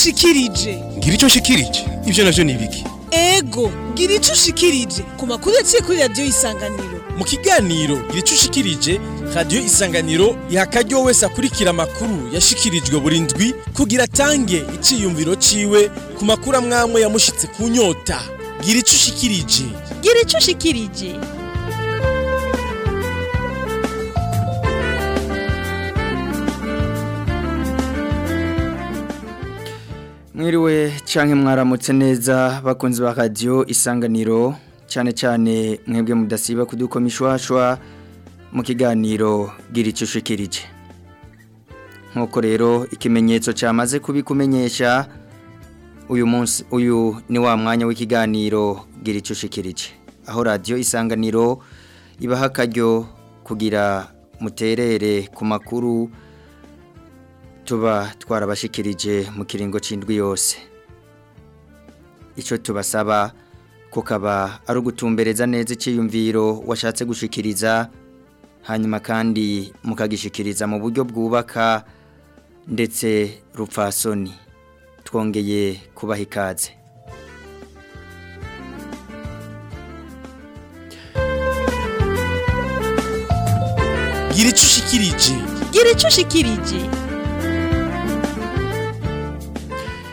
ushikirije ngira icyo nshikirije ibyo navyo ni ibiki ego ngira icyo ushikirije ku makuru yaciye kuri radiyo isanganiro mu kiganiro ngira icyo ushikirije radiyo isanganiro iha akaryo wese akurikira amakuru yashikirijwe Burindwi ndwi kugira atange iciyumviro ciwe ku makuru amwamwe yamushitse ku nyota ngira icyo ushikirije ngira icyo ushikirije mwiriwe canke mwaramutse neza bakunzi ba radio isanganiro cyane cyane mwebwe mudasiba kudukoma ishwashwa mu kiganiro giricushikirije nkuko rero ikimenyetso cyamaze kubikumenyesha uyu munsi uyu ni wa mwanya w'ikiganiro giricushikirije aho radio isanganiro ibaha akaryo kugira muterere ku makuru tuba twarabashikirije mu kiringo c'indwi yose icyo tubasaba kukaba ari ugutumbereza neza icyiyumviro washatse gushikiriza hanyuma kandi mukagishikiriza mu buryo bwubaka ndetse rupfasoni twongeye kubaha ikaze gira icyo ushikirije gira icyo ushikirije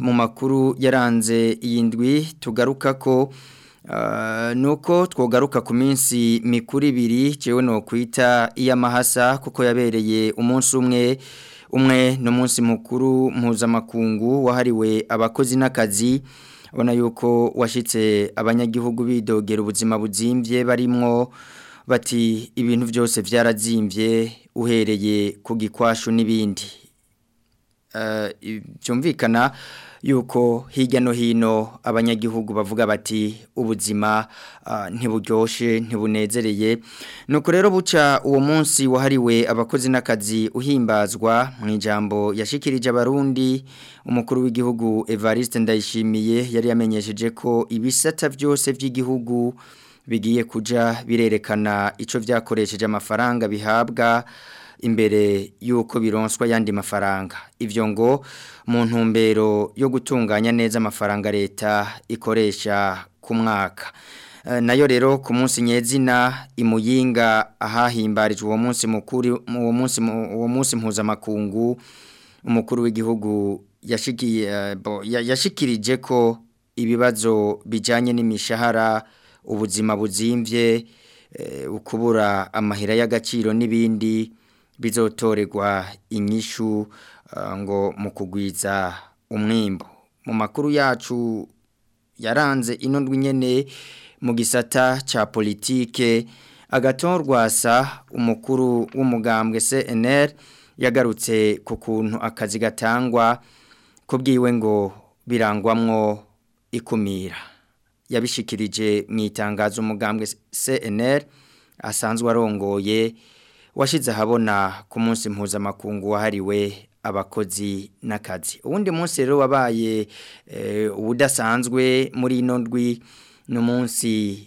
mu makuru yaranze iyi tugaruka ko Eh, nuko twogaruka ku minsi mikuru ibiri jewe no kwita iy'amahasa kuko yabereye umunsi umwe umwe no munsi mukuru mpuzamakungu wahariwe abakozi n'akazi ubona yuko washitse abanyagihugu bidogera ubuzima buzimbye barimwo bati ibintu byose byarazimbye uhereye ku gikwashu n'ibindi byumvikana eh, uh, yuko hirya no hino abanyagihugu bavuga bati ubuzima ah, ntiburyoshye ntibunezereye nuko rero buca uwo munsi wahariwe abakozi n'akazi uhimbazwa mu ijambo yashikirije abarundi umukuru w'igihugu Evariste ndayishimiye yari yamenyesheje ko ibisata byose by'igihugu bigiye kuja birerekana icyo byakoresheje amafaranga bihabwa imbere y'uko bironswa yandi mafaranga ivyo ngo mu ntumbero yo gutunganya neza amafaranga leta ikoresha ku mwaka eh, nayo rero ku munsi nyezina imuyinga ahahimbarijwe uwo munsi mukuru uwo munsi uwo munsi mpuzamakungu umukuru w'igihugu eh, yashikirije ko ibibazo bijyanye n'imishahara ubuzima buzimvye eh, ukubura amahera y'agaciro n'ibindi bizotorerwa inyishu eh, ngo mu kugwiza umwimbo mu makuru yacu yaranze ino ndwinyene mu gisata cya politike agatorwasa umukuru w'umugambwe CNR yagarutse ku kuntu akazi gatangwa kubwiwe ngo birangwamwo ikumira yabishikirije mu itangazo umugambwe CNR asanzwe arongoye washyize ahabona ku munsi mpuzamakungu wahariwe abakozi n'akazi uwundi munsi rero wabaye eh, ubudasanzwe muri ino ndwi ni umunsi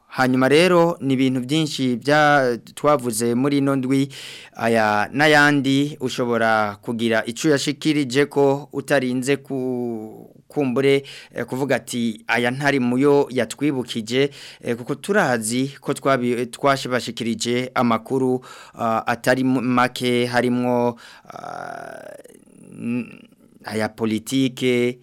hanyuma rero ni ibintu byinshi twavuze muri Nondwi aya n'ayandi ushobora kugira icyo yashikirije ko utarinze kumbure eh, kuvuga ati aya ntari muyo yatwibukije eh, kuko turazi ko twashibashikirije amakuru ah, atari make harimo ah, aya politike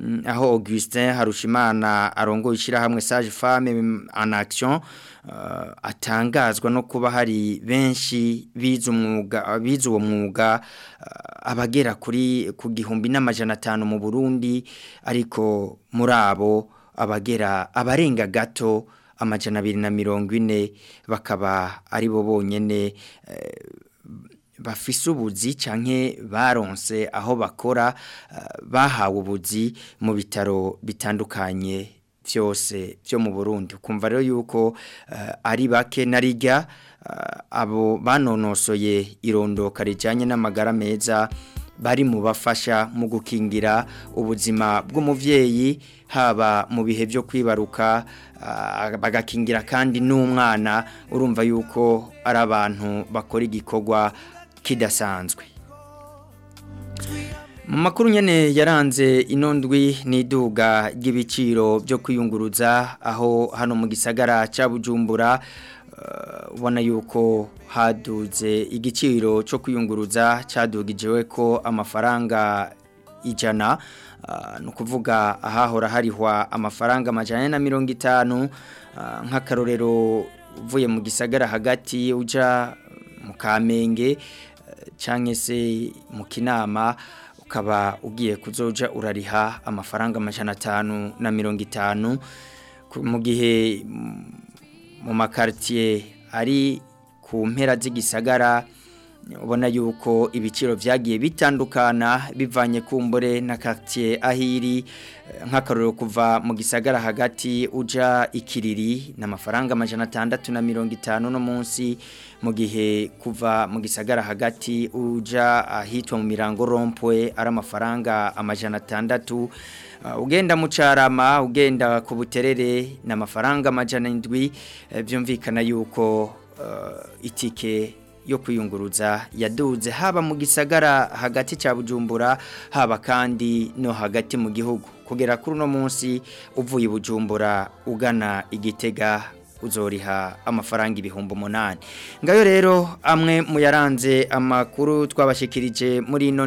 mm, aho augustin harushimana arongo ishyirahamwe sage femme en action uh, atangazwa no kuba hari benshi bize uwo mwuga uh, abagera kuri ku gihumbi n'amajana atanu mu burundi ariko muri abo abagera abarenga gato amajana abiri na mirongo ine bakaba ari bo bonyine eh, bafise ubuzi canke baronse aho bakora eh, bahawe ubuzi mu bitaro bitandukanye byose byo mu Burundi kumva rero yuko eh, ari bake narijya eh, abo banonosoye irondoka rijyanye n'amagara meza bari mu bafasha mu gukingira ubuzima bw'umubyeyi haba mu bihe byo kwibaruka bagakingira kandi n'umwana urumva yuko ari abantu bakora igikorwa kidasanzwe mu makuru nyine yaranze inondwi n'iduga ry'ibiciro byo kwiyunguruza aho hano mu gisagara cya bujumbura eh, ubona yuko haduze igiciro cyo kwiyunguruza cyadugijewe ko amafaranga ijana eh, ni ukuvuga ahahora harihwa amafaranga amajana na mirongo itanu eh, nk'akarorero uvuye mu gisagara hagati ujya mu kamenge cyangwa se mu kinama ukaba ugiye kuzoja urariha amafaranga amajana atanu na mirongo itanu mu gihe mu makaritiye ari ku mpera z'igisagara ubona yuko ibiciro byagiye bitandukana bivanye ku mbure na karitsiye ahiri nk'akaruriro kuva mu gisagara hagati uja ikiriri ni amafaranga amajana atandatu na mirongo itanu no munsi mu gihe kuva mu gisagara hagati uja ahitwa mu mirango rompwe ari amafaranga amajana atandatu uh, ugenda mu carama ugenda ku buterere ni amafaranga amajana indwi uh, byumvikana yuko uh, itike yo kuyunguruza yaduze haba mu gisagara hagati cya bujumbura haba kandi no hagati mu gihugu kugera kuri no munsi uvuye bujumbura ugana igitega uzoriha amafaranga ibihumbi umunani ngayo rero amwe muyaranze amakuru twabashyikirije muri ino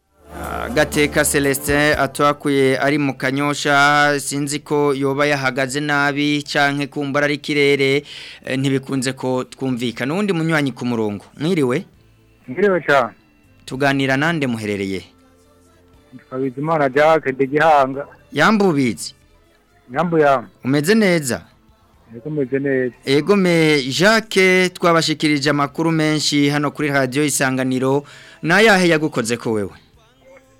gateka celestin atwakuye ari mu kanyosha sinzi ko yoba yahagaze nabi cyangwa kumbura ari ikirere eh, ntibikunze ko twumvikana uwundi munywanyi ku murongo mwiriwe mwiriwe cyane tuganira nande muherereye twabizimana jacques de gihanga yambubizi yambuye umeze neza Egome Jacques twabashikirije amakuru menshi hano kuri radio isanganiro nayahe yagukoze ko wewe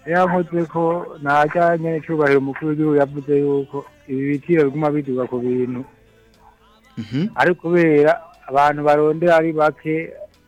yaravuze ko ntajyanye n'icyubahiro umukuru w'igihugu yavuze yuko ibi bitiro biguma biduga ku bintu mhm. ariko kubera abantu barondera ari bake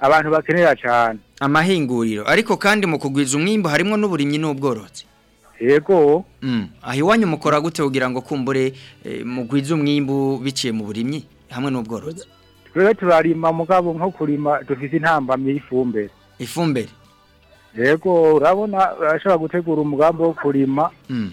abantu bakenera cyane amahinguriro ariko kandi mu kugwiza umwimbo harimo n'uburimyi n'ubworozi yego mm. aho iwanyu mukora gute kugira ngo kumbure e, mugwize umwimbu biciye mu burimyi hamwe n'ubworozi Twe turarima mugabo nko kurima dufite intambamyi y'ifumbire ifumbire yego urabona ashobora gutegura umugambi wo kurima hmm.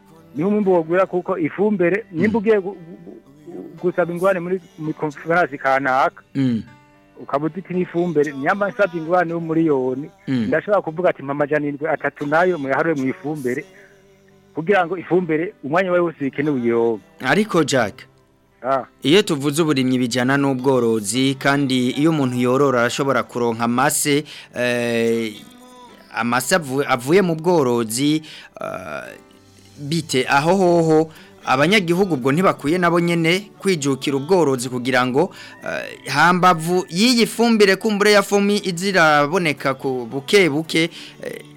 niho umwembe wogwira kuko ifumbire mm. nimba gusaba ingurane muri konferansi kanaka mm. ukaba udite n'ifumbire nyamara nsabye ingurane yo miliyoni mm. ndashobora kuvuga ati mpamajana irindwi atatu nayo muyaharure mu ifumbire kugira ngo ifumbire umwanya wawe wose uyikeneye uyironke ariko jack iyo tuvuze uburimyi bijyana n'ubworozi kandi iyo umuntu yorora arashobora kuronka amase eh, amase avuye mu bworozi uh, bite aho hoho abanyagihugu ubwo ntibakwiye nabo nyene kwijukira ubworozi kugira ngo uh, hambavu y'iyi fumbire kumbure ya fomi iziraboneka ku buke buke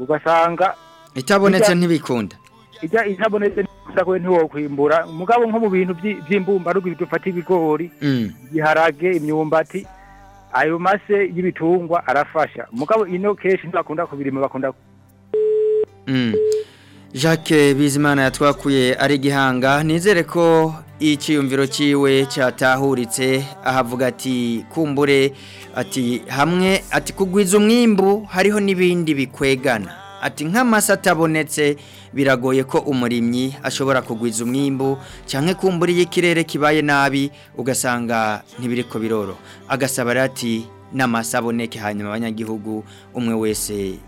ugasanga itabonetse ntibikunda ijya itabonetse ntibikunda ntiwokwimbura mugabo nko mu bintu by'imbumba ruguru dufata ibigori mm. ibiharage imyumbati ayo mase y'ibitungwa arafasha mugabo ino kenshi ntibakunda kubirima bakunda mm. jacques bizimana yatwakuye ari gihanga, nizere ko icyiyumviro cyiwe cyatahuritse ahavuga ati kumbure ati hamwe ati kugwiza umwimbu hariho n'ibindi bikwegana ati nk'amase atabonetse biragoye ko umurimyi ashobora kugwiza umwimbu cyangwa kumbure y'ikirere kibaye nabi ugasanga ntibiriko biroro agasaba ati n’amasa aboneke hanyuma abanyagihugu umwe wese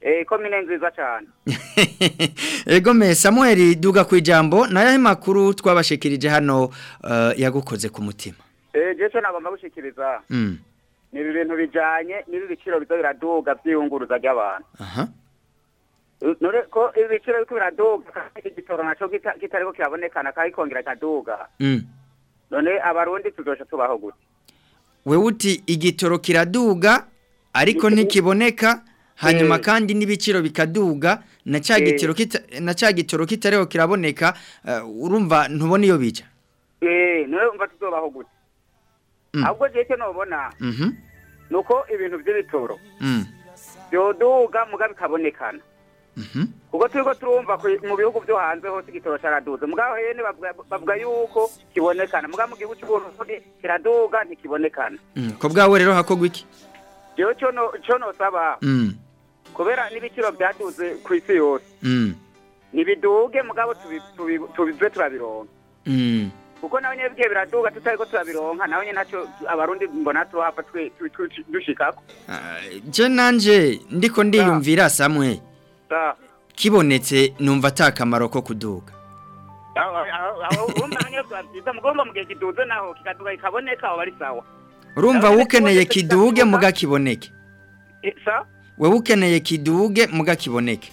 Ego eh, mine nziza Ego me Samuel duga ku ijambo nayahe makuru twabashikirije hano eh, yagukoze ku mutima Eh jeje nagomba gushikiriza Mm ni ibintu bijanye n'ibi biciro bizo biraduga byiyunguruza ry'abantu Aha Nore ko ibi biciro biko biraduga igitoro naco kitariko kirabonekana kai kongera kaduga Mm None abarundi tuzosha tubaho gute Wewe igitoro kiraduga ariko nikiboneka hanyuma eh. kandi n'ibiciro bikaduga na cya eh. gitoro na cya gitoro kitariho kiraboneka eh, urumva ntubone iyo bica eee niyo mva tuzobaho gute mm. ahubwo jyete nubona mhm. ni uko ibintu by'ibitoro mm. byoduga muga bikabonekana mhm. kuko turi turumva mu bihugu byo hanze hose igitoro cyaraduze mugabo hene bavuga yuko kibonekana mugabo gihugu cy'uburundi kiraduga ntikibonekana mm. ko bwawe rero hakogwa iki rero cyo nosaba kubera n'ibiciro byaduze ku isi yose mm. ntibiduge mugabo tubive turabironka mm. kuko nawe nyine bwiye biraduga tutari ko turabironka nawe nyine ntacyo abarundi mbona tuhapfa dushikako byo ah, nanjye ndiko ndiyumvira ah. samwe ah. kibonetse numva atakamaro ko kuduga urumva ukeneye kiduge mugakiboneke eh, wowe ukeneye kiduge muga kiboneke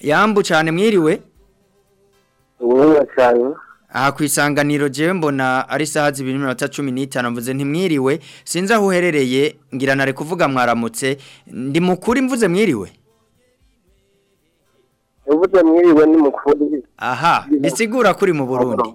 yambu cyane mwiriwe mwiriwe cyane aha ku isanganiro jewe mbona ari saha zibiri n'iminota cumi n'itanu mvuze ntimwiriwe sinzi aho uherereye ngira nari kuvuga mwaramutse ndi mukuru imvuze mwiriwe mvuze mwiriwe ni mukuru aha bisigura kuri mu burundi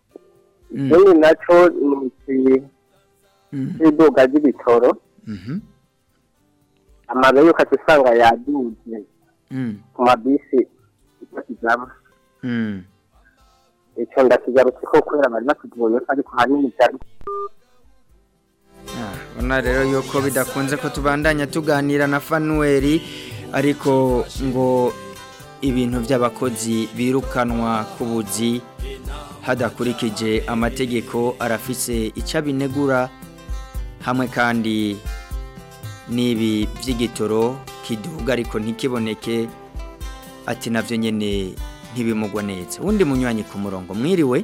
ikindi nacyo ni ikibuga mhm. ry'ibitoro amazu y'uko usanga yaduze mm. ku mabisi ikizamo mm. icyo ndakigarutse ko kubera bari bakigoye ariko hanini cyane ubona rero yuko bidakunze ko tubandanya tuganira na fanuweri ariko ngo ibintu by'abakozi birukanwa ku buzi hadakurikije amategeko arafise icyo abinegura hamwe kandi n'ibi by'igitoro kiduga ariko ntikiboneke ati nabyo nyine ntibimugwa neza undi munywanyi ku murongo mwiriwe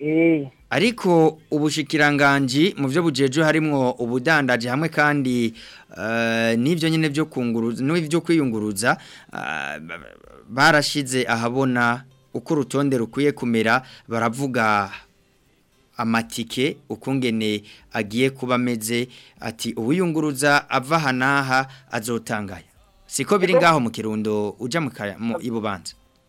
eh ariko ubushikiranganje mu byo bujeje harimo ubudandaje hamwe kandi eh, n'ibyo nyine byo kunguruza byo kwiyunguruza eh, barashize ahabona uko urutonde rukwiye kumera baravuga amatike ukungene agiye kuba ameze ati “Ubuyunguruza ava aha n'aha azotangaya siko biri ngaho mu kirundo ujya mu ibubanza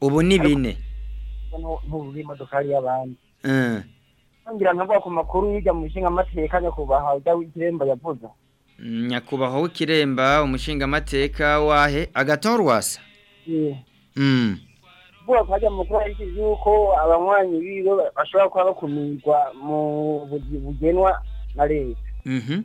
ubu ni bine n'ubu imodoka y'abandi ngira nkavuga ku makuru yiga mu nshinga amateka nyakubahwa w'ikiremba yavuze mm, nyakubahwa w'ikiremba umushinga wahe agatorwasa vuga mm. ko hajya makuru ariko yuko abanywanyi biwe bashobora kuba bakumirwa mu bugenwa na leta mm-hmm.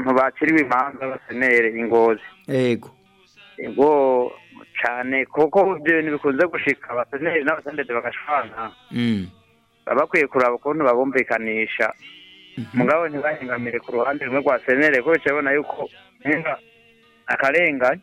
ntibakiriwe imanza basenere ingozi yego yego cyane kuko ibyo bintu bikunze gushika abaseneri n'abasendede bagashwana mm. baba bakwiye kuraba ukuntu babumvikanisha mhm. mugabo ntibahengamire ku ruhande rumwe rwa senere kuko bicaye ubona yuko akarenganye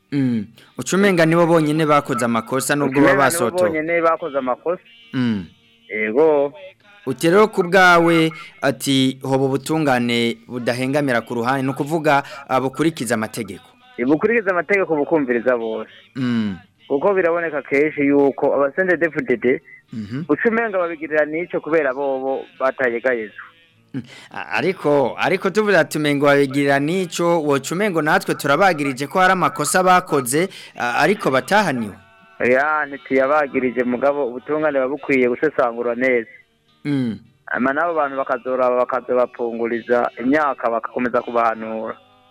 hmm. ucumenga nibo bonyine bakoze amakosa nubwo baba bonyine bakoze amakosa mm yego uti rero ku bwawe ati hoba ubutungane budahengamira ku ruhande ni ukuvuga ah, bukurikiza amategeko bukurikiza amategeko bukumviriza bose mm. kuko biraboneka kenshi yuko abasende deputete mm-hmm. ucumenga babigirira n'icyo kubera bobo batayegayeza mm. ariko ariko tuvuga tumengo babigirira n'icyo wocumengo natwe turabagirije ko hari amakosa bakoze ariko batahaniwe ntituyabagirije mugabo ubutungane buba bukwiye gusesangura neza hanyuma mm. n'abo bantu bakazora bakazabapfunguriza imyaka bagakomeza kubahanura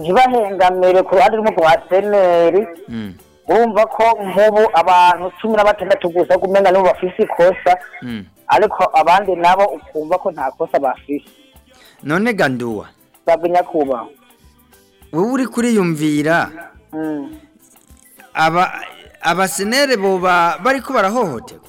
ntibahengamire ku ruhande rw'umugabo hmm. urumva ko nk'ubu abantu cumi na batandatu gusa umenya nibo bafise ikosa hmm. ariko abandi nabo ukumva ko nta kosa bafise none ganduwa babwe nyakubahwa wowe uri kuriyumvira hmm. abasenere boba bari ko barahohoterwa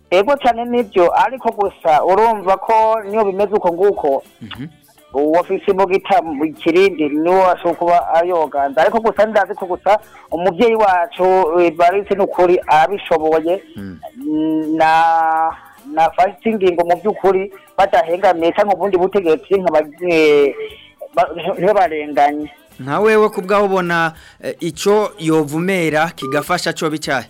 ego cyane nibyo ariko gusa urumva ko niyo bimeze uko nguko mhm. uwo afise imbugita mu kirindi niwo ashobora kuba ayoganda ariko gusa ndazi ko gusa umubyeyi wacu eh, baritse n'ukuri abishoboye hmm. na na fasite ingingo mu by'ukuri badahengamiye cyangwa ubundi butegetsi ntibarenganye eh, nka wewe ku bwawe ubona eh, icyo yovumera kigafasha cyo bicyaye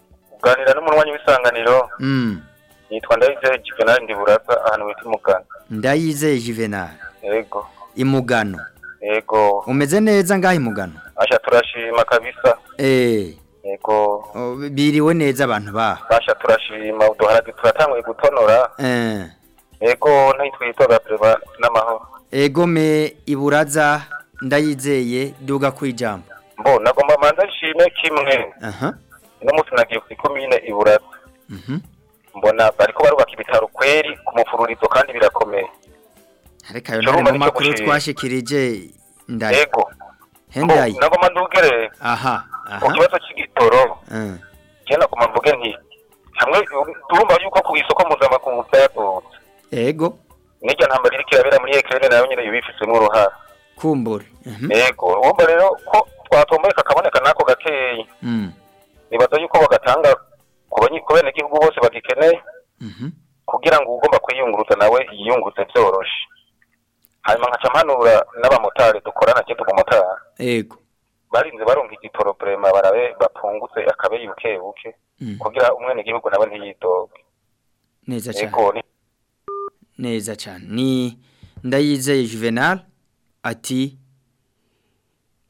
tuganira n'umunywanyi w'isanganiro mm. yitwa ndayizeye juvenal ndiburasa ahantu bita imugano ndayizeye juvenal yego imugano yego umeze neza ngaho imugano asha turashima kabisa eee eh. yego biriwe neza abantu baho basha turashima uduharage turatanguye gutonora eee eh. yego ntitwitora perezida n'amahoro yego me iburaza ndayizeye duga ku ijambo mbo nagomba manza nshime kimwe aha uno munsi nagiye kuri komine iburaza mhm. mbona bariko barubaka ibitaro kweri ku kandi birakomeye ariko ayo ntari mu makuru twashikirije ndaye yego hendaye nagoma ndugere aha aha ku cy'igitoro mm. je nti hamwe turumva yuko ku isoko mpuzamakungu byagutse yego nijya ntambara iriko irabera muri ekrene nayo nyine yubifisemo uruhara kumbure yego mhm. urumva rero ko twatomboye kakaboneka nako gakeyi mm. nibaza yuko bagatanga ku benegihugu bose bagikeneye mhm. kugira ngo ugomba kwiyunguruza nawe yiyunguze byoroshye hanyuma nkaca mpanura n'abamotari dukorana cyangwa umumotari yego barinze barunga igiporoburema barabe bapfungutse akabeyi buke buke mhm. kugira umwenegihugu nawe ntiyitoke neza cyane neza cyane ni ndayizeye juvenal ati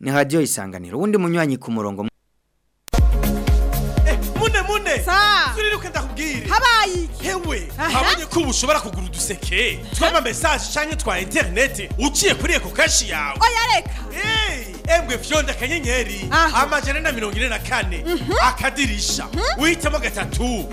ni hadiyo isanganiro uwundi munywanyi ku murongo eh, habaye iki habonye ko ubu ushobora kugura uduseke tw'ama mesaje cyangwa twa internet uciye kuri eko kashi yawe oya reka eh! emwe fyonda akanyenyeri ah. amajana na mirongo ine na kane mhm. akadirisha uhitemo mhm. gatatu mhm.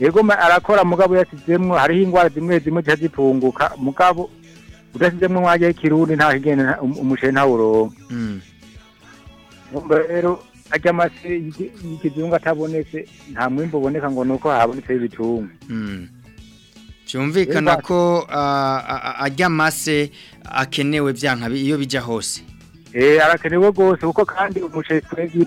egome arakora mugabo yasizemo hariho indwara zimwe zimwe zipunguka mugabo udashyizemo umwanya w'ikirundi ntaho igenda umuceri ntawuronka hmm. rero ajya amase y'ikizungu atabonetse nta mwimbo uboneka ngo ni uko habonetse ibitungo byumvikana hmm. ko ajya amase akenewe byanka iyo bijya hose eh, arakenewe rwose kuko kandi umuceri twebwe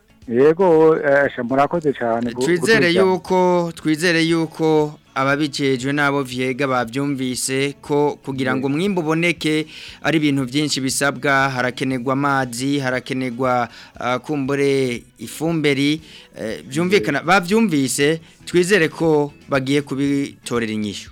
yego eh, murakoze cyane twizere yuko twizere yuko ababikejwe n'abo vyega bavyumvise ko kugira ngo umwimbo uboneke ari ibintu byinshi bisabwa harakenerwa amazi harakenerwa ah, kumbure ifumberi byumvikana eh, bavyumvise twizere ko bagiye kubitorera inyishu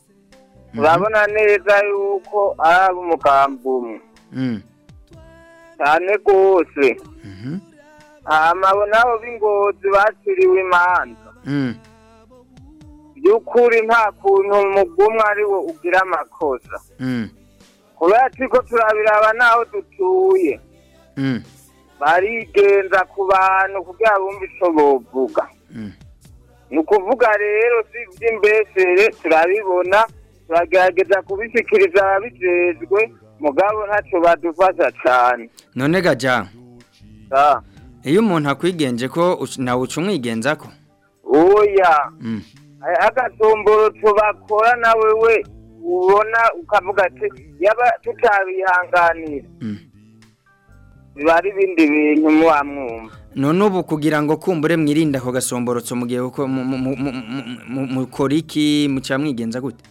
hmm. turabona neza yuko ari ab'umugambi umwe hmm. cyane rwose mhm. nabo b'ingozi baciriwe imanza by'ukuri nta kuntu umugumwe ari wo ugira amakosa kubera ko turabiraba n'aho dutuye Mm. barigenza ku bantu kugira bumve icyo bovuga mm. ni ukuvuga rero si iby'imbesere turabibona turagerageza kubishyikiriza ababijejwe mugabo ntacyo badufasha cyane none gajya iyo umuntu akwigenje ko nawe uca umwigenza ko oya mm. agatomboro tubakora nawe we ubona ukavuga ati yaba tutabihanganira biba ari bintu muba mwumva none ubu kugira ngo kumbure mwirinde ako gasomborotso mu gihe mukora iki mucya mwigenza gute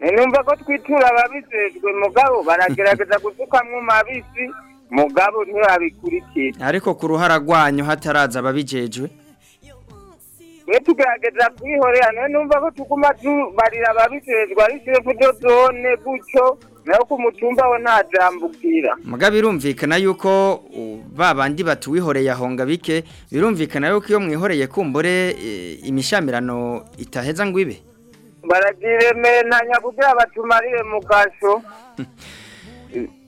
numva ko twitura ababijejwe mugabo baragerageza gusukamwo mabisi mugabo ntibabikurikire ariko ku ruhara rwanyu hataraza ababijejwe twe tugerageza kwihorera none numva ko tuguma tubarira ababijejwe ari zone gutyo naho ko umutumba we nta jambo ubwira muga birumvikana yuko ba bandi batuwihoreye aho ngabike birumvikana yuko iyo mwihoreye kumbure e, imishamirano itaheza ngo ibe baragire mena kugira batumarire mu gasho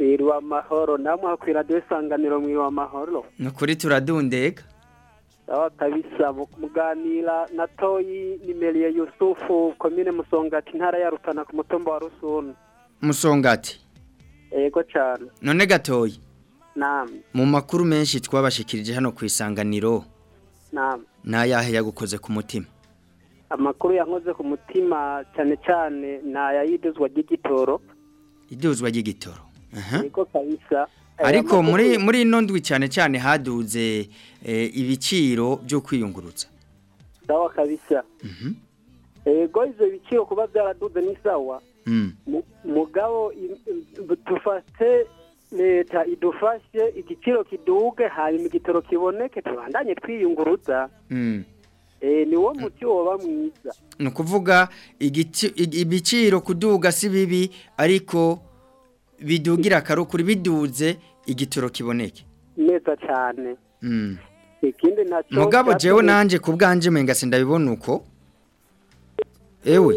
mwiriwe amahoro namwe hakwira radiyo isanganiro mwiriwe amahoro ni ukuri turadundega aho kabisa muganira na toyi nimeriye yusufu komine musongati ntara ya ku mutumba wa rusunu musongati yego cyane none gatoyi mu makuru menshi twabashikirije hano ku isanganiro ni yagukoze ku mutima amakuru yankoze ku mutima cyane cyane ni aya y'iduzwa ry'igitoro iduzwa ry'igitoro niko kabisa eh, ariko muri muri ino ndwi cyane cyane haduze eh, ibiciro byo kwiyungurutsa sawa kabisa mhm. ego eh, ibyo biciro kuba byaraduze ni sawa mm. mugabo dufate leta idufashe igiciro kiduge hanyuma igitoro kiboneke tubandanye twiyunguruza mm. Eh, ni wo muti waba mwiza ni ukuvuga ibiciro kuduga si bibi ariko bidugira akarukuri biduze igitoro kiboneke neza cyane hmm. ikindi ntacyo mugabo jewe nanjye ku bwanjye sindabibona uko ewe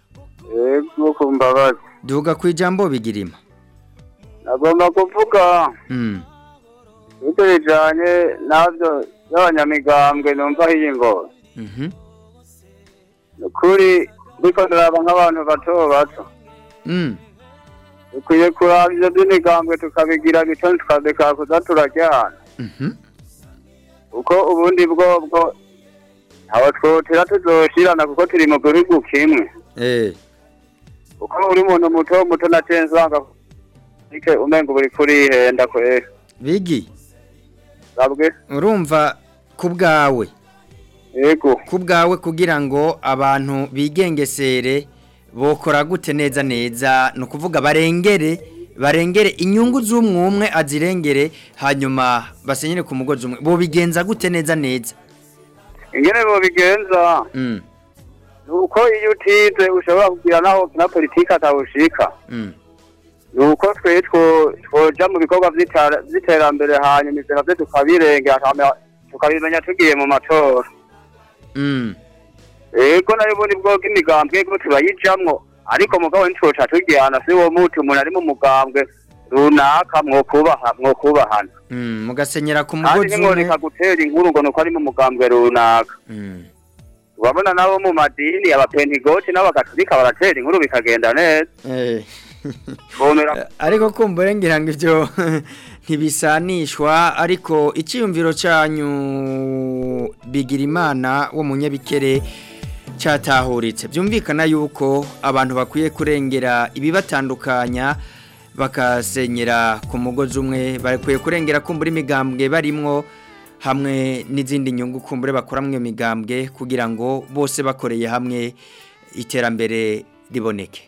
yego kumbabazi duga ku ijambo bigirima nagomba kuvuga mm bito bijanye navyo y'abanyamigambwe numva hiyingora mhm mm nukuri biko ndaraba nk'abantu bato bato mhm dukwiye kuraba ibyo by'imigambwe tukabigira bito tukabikora kudaturajyana kuko ubundi bwobwo ntawe twotera tuzoshirana kuko turi mu gihugu kimwe kuko uri muntu muto muto na cenzi wanga ike umenga buri kuri henda kwe bigi urumva ku bwawe yego ku bwawe kugira ngo abantu bigengesere bokora gute neza neza ni ukuvuga barengere barengere inyungu z'umwumwe azirengere hanyuma basenyere ku mugozi umwe bobigenza gute neza neza ingene bobigenza mm. nuko iyo utize ushobora kugira naho na politiki atawushika mm. nuko twe twoja mu bikorwa by'iterambere hanyuma ibyo nabyo tukabirengera tukabimenya tugiye mu matora mm. ego eh, naribo nibwo bw'imigambwe ko tubayijamwo ariko mugabo ntitwoca tugihana si wo muti umuntu ari mu mugambwe runaka mwokubaha mwokubahana hmm, mugasenyera ku mugozi umwe kandi gutera inkuru ngo nuko ari mu mugambwe runaka urabona hmm. nabo mu madini abapentigoti n'abagaturika baratera inkuru bikagenda neza eh. eh, ariko kumbure ngira ngo ibyo ntibisanishwa ariko icyiyumviro cyanyu bigira imana wo cyatahuritse byumvikana yuko abantu bakwiye kurengera ibibatandukanya bakasenyera ku mugozi umwe bakwiye kurengera kumbura imigambwe barimo hamwe n'izindi nyungu kumbure bakora mu migambwe kugira ngo bose bakoreye hamwe iterambere riboneke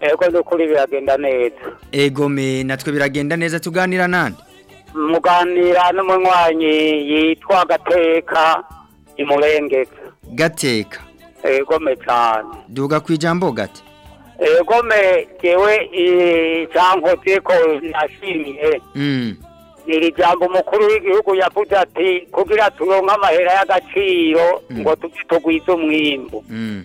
ego n'ukuri biragenda neza ego me natwe biragenda neza tuganira nande muganira n'umunywanyi yitwa gateka imurengeka gateka ego me cyane duga ku ijambo gate ego me jyewe icyankoze eh, ko nashimiye mm. ijambo mukuru w'igihugu yavuze ati kugira turonke amahera y'agaciro mm. ngo tujye tugwize umwimbu mm.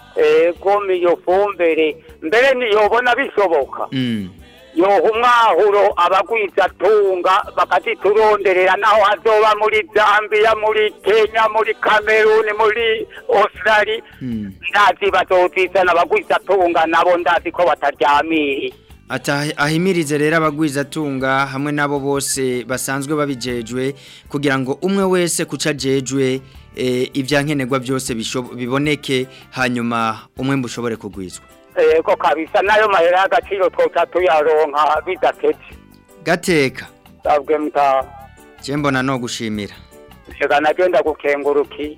ego iyo fumbire mbere ntiyobona bishoboka mm. yoha umwahuro abagwiza atunga bakazituronderera naho hazoba muri zambia muri kenya muri kameruni muri osirali mm. ndazi bazozizana abagwiza atunga nabo ndazi ko bataryamiriye ahimirize rero abagwizatunga hamwe n'abo bose basanzwe babijejwe kugira ngo umwe wese kuca ajejwe eh, ibyankenerwa byose biboneke hanyuma umwe mbushobore kugwizwa yego kabisa nayo mahera y'agaciro twota tuyaronka bidatetse gateka ntabwo mutaha cyembona no gushimira reka nagenda gukenguruki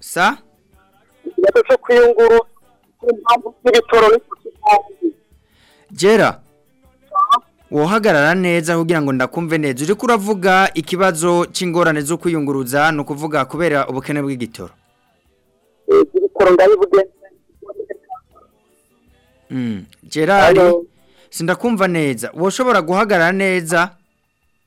sa gera wohagarara neza kugira ngo ndakumve neza uri kuravuga ikibazo cy'ingorane zo kuyunguruza ni ukuvuga kubera ubukene bw'igitoro hmm. gerari sindakumva neza woshobora guhagarara neza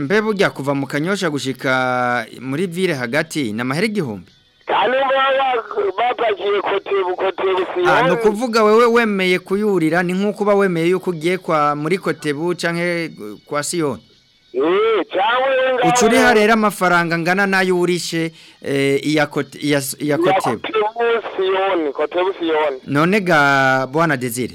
mbe mm. burya kuva mu kanyosha gushika muri vire hagati ni amahera igihumbi kandi bapakiye kotebu kotebu siya ah, ni ukuvuga wowe wemeye kuyurira ni nk'uko uba wemeye yuko ugiye kwa muri kotebu cyangwa kwa siyoni uca eh, uriha rero amafaranga angana n'ayo urishe eh, iya kotebusiyo none ga buwana dezire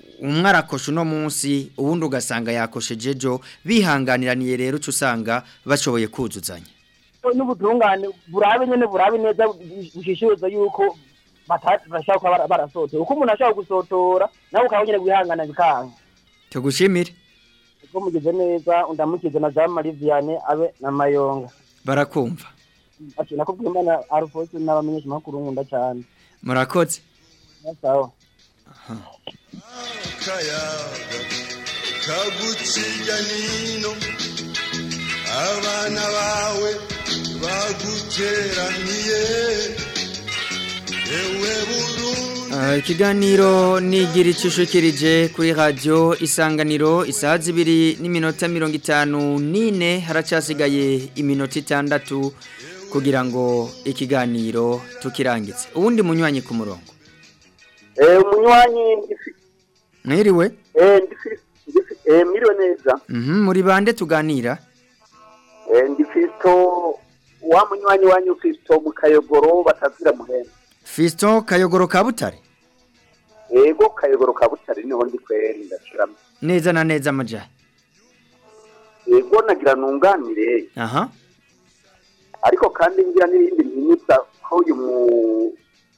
umwe arakosha uno munsi ubundi ugasanga yakosheje ejo bihanganiraniye rero uca usanga bashoboye kuzuzanya n'ubutungane burabe nyine burabe neza bushishiza yuko batashobora kuba barasotoye uko umuntu ashobora gusotora nawe ukaba nyine wihangana bikanga tugushimire ubwo mugeze neza ndamukize na jean marie vianney abe na mayonga barakumva nakubwiye imana arufose n'abamenyesha nkunda cyane murakoze sawa nino abana bawe baguteraniye Eh, ikiganiro nigira icishikirije kuri radiyo isanganiro isaha zibiri n'iminota mirongo itanu n'ine haracasigaye iminota itandatu kugira ngo ikiganiro tukirangitse ubundi munywanyi ku murongo eh, umunywanyi mwiriwe mwiriwe neza muri bande tuganira eh, ndi fisto wa munywanyi wa nyufisito mu batazira muhenda Fisto kayogoro ka butare kayogoro ka butare niho kweri ndashiramo neza na neza amaja yego nagira nunganire aha ariko kandi ngira n'ibindi binyutsa ko uyu mu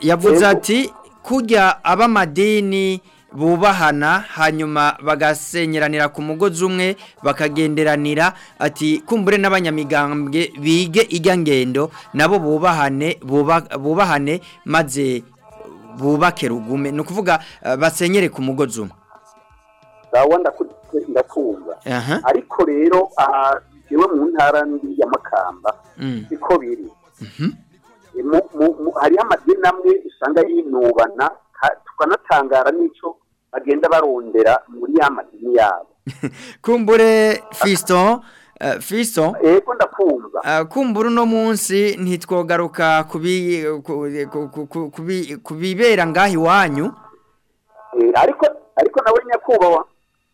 yavuze eh, ati kujya ab'amadini bubahana hanyuma bagasenyeranira ku mugozi umwe bakagenderanira ati kumbure n'abanyamigambwe bige ijya ngendo nabo bubahane bubahane maze bubake rugume ni ukuvuga eh, basenyere ku mugozi umwe ndakumva ariko rero aha mu ntara ya makamba mm. siko biri mhm. hariho amadini amwe usanga yinubana tukanatangara n'icyo agenda barondera muri ya madini yabo kumbure fisto eh, fiso eh, kumbura uno munsi ntitwogaruka kubi ku bibera ngaho iwanyu eh, ariko nawe nyakubahwa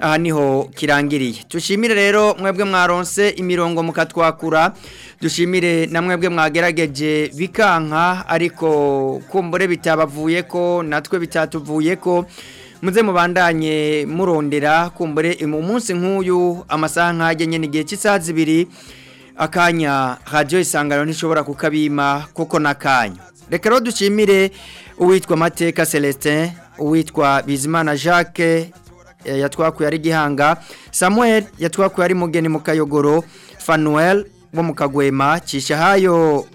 aha niho kirangiriye dushimire rero mwebwe mwaronse imirongo mukatwakura dushimire na mwebwe mwagerageje bikanka ariko kumbure bitabavuye ko natwe bitatuvuye ko muze mubandanye murondera kumbure mu munsi nk'uyu amasaha nkajya nyine igihe cy'isaha zibiri akanya radiyo isangano ntishobora kukabima koko n'akanya reka rero dushimire uwitwa mateka celestin uwitwa bizimana jacques eh, yatwakuye ari gihanga samuel yatwakuye ari mugeni mu kayogoro fanuel wo mukagwema kagwema hayo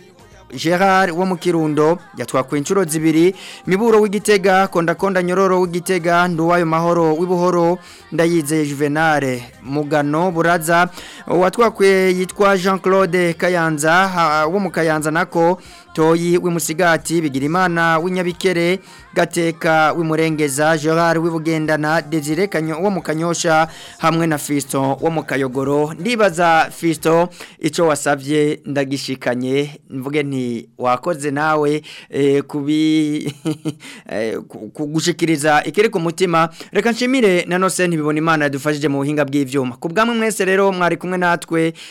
gerard wo mu kirundo yatwakwe inshuro zibiri miburo w'igitega kondakonda nyororo w'igitega nduwayo mahoro w'ibuhoro ndayizeye Juvenal mugano buraza watwakwe yitwa jean claude kayanza wo mu kayanza nako toyi w'imusigati bigirimana w'inyabikere gateka w'imurengeza Gerard w'ibugendana Desire kanyo wo mu kanyosha hamwe na Fisto wo mu kayogoro ndibaza Fisto ico wasavye ndagishikanye mvuge nti wakoze nawe e, kubi e, ikiri ku mutima reka nshimire nanose ntibibona imana yadufashije mu buhinga bw'ivyuma kubgamwe mwese rero mwari kumwe natwe